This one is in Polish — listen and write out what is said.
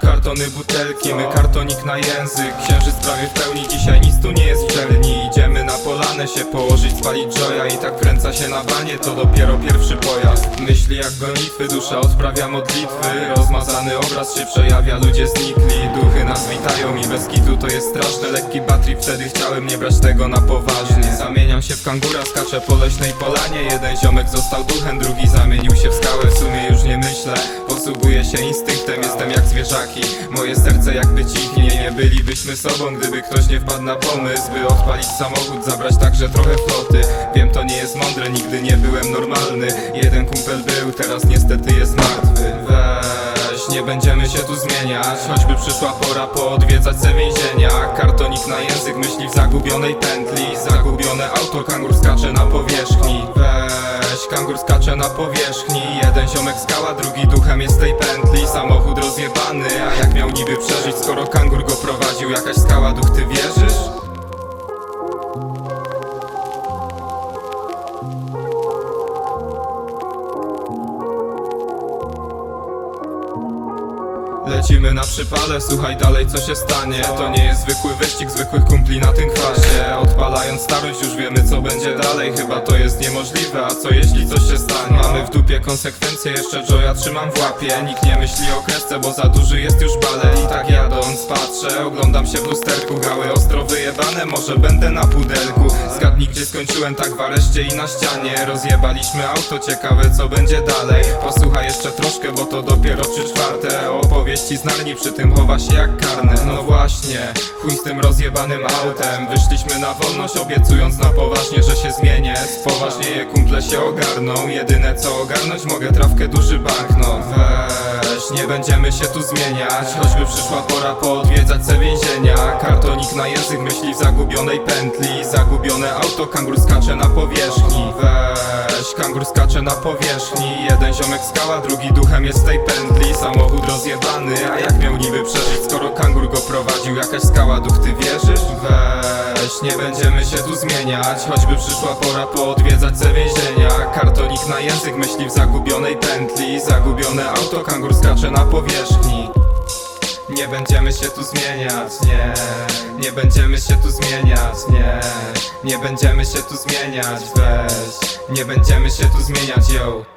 kartony, butelki My kartonik na język, księżyc prawie w pełni Dzisiaj nic tu nie jest w czerni Idziemy na polanę się położyć, spalić joja I tak kręca się na banie, to dopiero pierwszy pojazd. Myśli jak gonitwy, dusza odprawia modlitwy. Rozmazany obraz się przejawia, ludzie znikli. Duchy nas witają bez kitu to jest straszne Lekki battery, wtedy chciałem nie brać tego na poważnie. Zamieniam się w kangura, skaczę po leśnej polanie. Jeden ziomek został duchem, drugi zamienił się w skałę. W sumie już nie myślę, posługuję się instynktem Jestem jak zwierzaki, moje serce jakby cichnie Nie bylibyśmy sobą, gdyby ktoś nie wpadł na pomysł By odpalić samochód, zabrać także trochę floty. Wiem to nie jest mądre, nigdy nie byłem normalny. Jeden kumpel był, teraz niestety jest martwy nie będziemy się tu zmieniać. Choćby przyszła pora poodwiedzać se więzienia. Kartonik na język myśli w zagubionej pętli. Zagubione auto, kangur skacze na powierzchni. Weź, kangur skacze na powierzchni. Jeden ziomek skała, drugi duchem jest tej pętli. Samochód rozjebany, a jak miał niby przeżyć Skoro kangur go prowadził, jakaś skała, duch ty wierzysz? Lecimy na przypale, słuchaj dalej co się stanie. To nie jest zwykły wyścig zwykłych kumpli na tym kwasie. Odpalając starość już wiemy co będzie dalej. Chyba to jest niemożliwe, a co jeśli coś się stanie? Mamy w dupie konsekwencje, jeszcze Joya trzymam w łapie. Nikt nie myśli o kresce, bo za duży jest już balet. I tak jadąc patrzę, oglądam się w lusterku. Gały ostro wyjebane, może będę na pudelku. Zgadnij gdzie skończyłem tak w areszcie i na ścianie. Rozjebaliśmy auto, ciekawe co będzie dalej. Posłuchaj jeszcze Opowieści z Narni, przy tym chowa się jak karny. No właśnie, chuj z tym rozjebanym autem. Wyszliśmy na wolność, obiecując na poważnie, że się zmienię. Spoważnieje, kumple się ogarną. Jedyne co ogarnąć, mogę trawkę duży banknot Weź, nie będziemy się tu zmieniać. Choćby przyszła pora poodwiedzać se więzienia. Kartonik na język myśli w zagubionej pętli. Zagubione auto, kangur skacze na powierzchni. Weź, kangur skacze na powierzchni Ziomek skała, drugi duchem jest tej pętli. Samochód rozjebany, a jak miał niby przeżyć? Skoro kangur go prowadził, jakaś skała, duch ty wierzysz? Weź, nie będziemy się tu zmieniać. Choćby przyszła pora poodwiedzać se więzienia. Kartonik na język myśli w zagubionej pętli. Zagubione auto, kangur skacze na powierzchni. Nie będziemy się tu zmieniać, nie. Nie będziemy się tu zmieniać, nie. Nie będziemy się tu zmieniać, weź. Nie będziemy się tu zmieniać, yo